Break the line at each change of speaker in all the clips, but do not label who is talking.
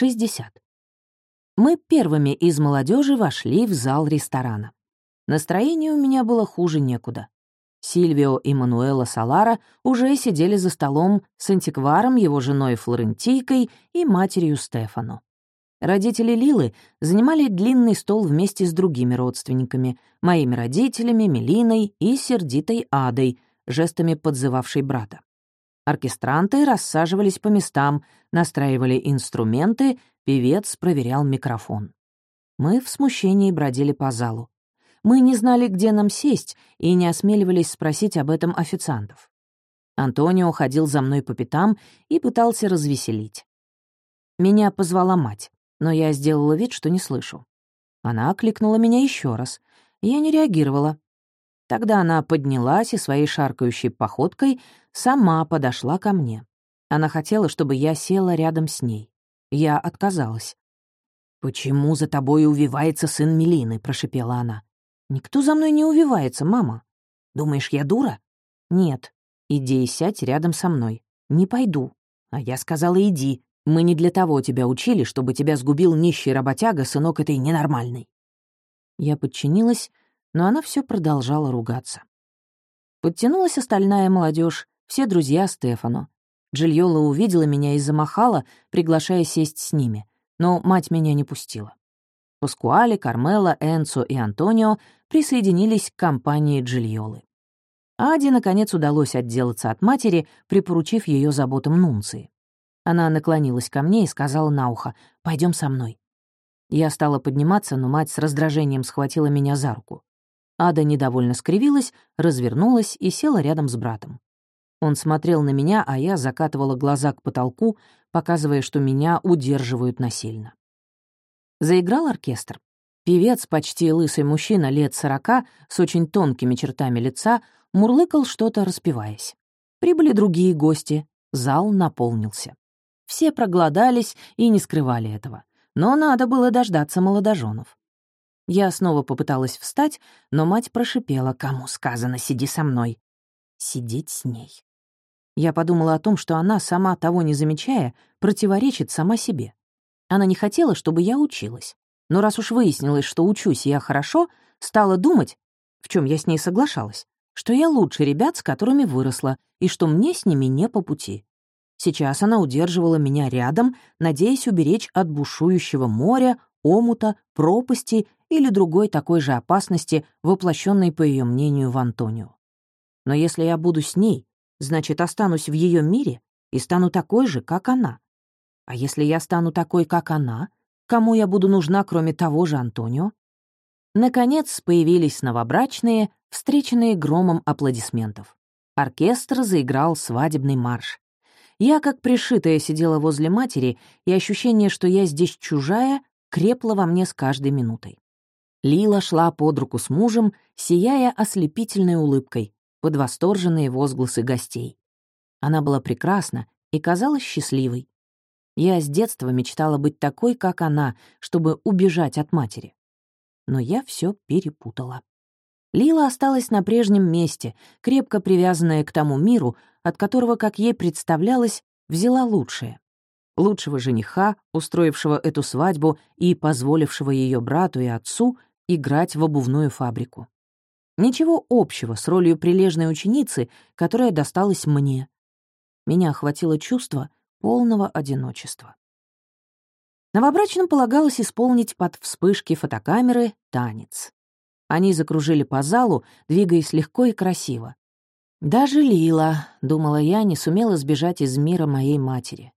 60. Мы первыми из молодежи вошли в зал ресторана. Настроение у меня было хуже некуда. Сильвио и Мануэла Салара уже сидели за столом с антикваром, его женой Флорентийкой и матерью Стефану. Родители Лилы занимали длинный стол вместе с другими родственниками, моими родителями, Мелиной и сердитой Адой, жестами подзывавшей брата. Оркестранты рассаживались по местам, настраивали инструменты, певец проверял микрофон. Мы в смущении бродили по залу. Мы не знали, где нам сесть, и не осмеливались спросить об этом официантов. Антонио ходил за мной по пятам и пытался развеселить. Меня позвала мать, но я сделала вид, что не слышу. Она окликнула меня еще раз. Я не реагировала. Тогда она поднялась и своей шаркающей походкой сама подошла ко мне. Она хотела, чтобы я села рядом с ней. Я отказалась. «Почему за тобой увивается сын Мелины?» — прошипела она. «Никто за мной не увивается, мама. Думаешь, я дура?» «Нет. Иди и сядь рядом со мной. Не пойду». А я сказала, иди. Мы не для того тебя учили, чтобы тебя сгубил нищий работяга, сынок этой ненормальной. Я подчинилась, но она все продолжала ругаться. Подтянулась остальная молодежь, все друзья Стефану. Джильола увидела меня и замахала, приглашая сесть с ними, но мать меня не пустила. Паскуале, Кармела, Энцо и Антонио присоединились к компании Джильолы. Аде, наконец, удалось отделаться от матери, припоручив ее заботам Нунции. Она наклонилась ко мне и сказала на ухо «Пойдем со мной». Я стала подниматься, но мать с раздражением схватила меня за руку. Ада недовольно скривилась, развернулась и села рядом с братом. Он смотрел на меня, а я закатывала глаза к потолку, показывая, что меня удерживают насильно. Заиграл оркестр. Певец, почти лысый мужчина лет сорока, с очень тонкими чертами лица, мурлыкал что-то, распеваясь. Прибыли другие гости, зал наполнился. Все проголодались и не скрывали этого. Но надо было дождаться молодоженов. Я снова попыталась встать, но мать прошипела, кому сказано «сиди со мной». Сидеть с ней. Я подумала о том, что она, сама того не замечая, противоречит сама себе. Она не хотела, чтобы я училась. Но раз уж выяснилось, что учусь я хорошо, стала думать, в чем я с ней соглашалась, что я лучше ребят, с которыми выросла, и что мне с ними не по пути. Сейчас она удерживала меня рядом, надеясь уберечь от бушующего моря, омута, пропасти или другой такой же опасности, воплощенной, по ее мнению, в Антонио. Но если я буду с ней, значит, останусь в ее мире и стану такой же, как она. А если я стану такой, как она, кому я буду нужна, кроме того же Антонио? Наконец появились новобрачные, встреченные громом аплодисментов. Оркестр заиграл свадебный марш. Я, как пришитая, сидела возле матери, и ощущение, что я здесь чужая, крепло во мне с каждой минутой. Лила шла под руку с мужем, сияя ослепительной улыбкой, под восторженные возгласы гостей. Она была прекрасна и казалась счастливой. Я с детства мечтала быть такой, как она, чтобы убежать от матери. Но я все перепутала. Лила осталась на прежнем месте, крепко привязанная к тому миру, от которого, как ей представлялось, взяла лучшее лучшего жениха, устроившего эту свадьбу и позволившего ее брату и отцу играть в обувную фабрику. Ничего общего с ролью прилежной ученицы, которая досталась мне. Меня охватило чувство полного одиночества. Новобрачным полагалось исполнить под вспышки фотокамеры танец. Они закружили по залу, двигаясь легко и красиво. Даже Лила, думала я, не сумела сбежать из мира моей матери.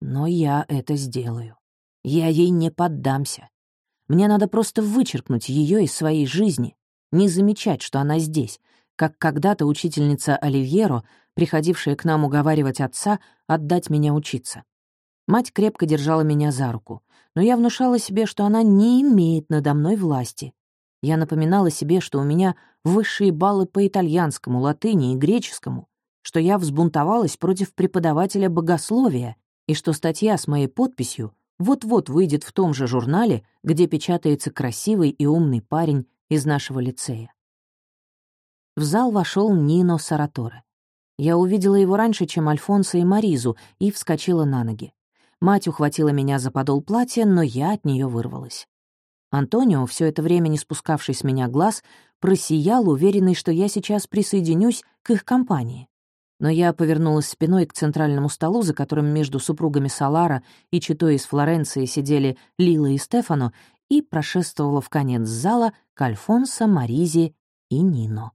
Но я это сделаю. Я ей не поддамся. Мне надо просто вычеркнуть ее из своей жизни, не замечать, что она здесь, как когда-то учительница Оливьеро, приходившая к нам уговаривать отца отдать меня учиться. Мать крепко держала меня за руку, но я внушала себе, что она не имеет надо мной власти. Я напоминала себе, что у меня высшие баллы по итальянскому, латыни и греческому, что я взбунтовалась против преподавателя богословия и что статья с моей подписью вот-вот выйдет в том же журнале, где печатается красивый и умный парень из нашего лицея. В зал вошел Нино Сараторе. Я увидела его раньше, чем Альфонса и Маризу, и вскочила на ноги. Мать ухватила меня за подол платья, но я от нее вырвалась. Антонио, все это время не спускавший с меня глаз, просиял, уверенный, что я сейчас присоединюсь к их компании. Но я повернулась спиной к центральному столу, за которым между супругами Салара и читой из Флоренции сидели Лила и Стефано, и прошествовала в конец зала к Альфонсо, Маризе и Нино.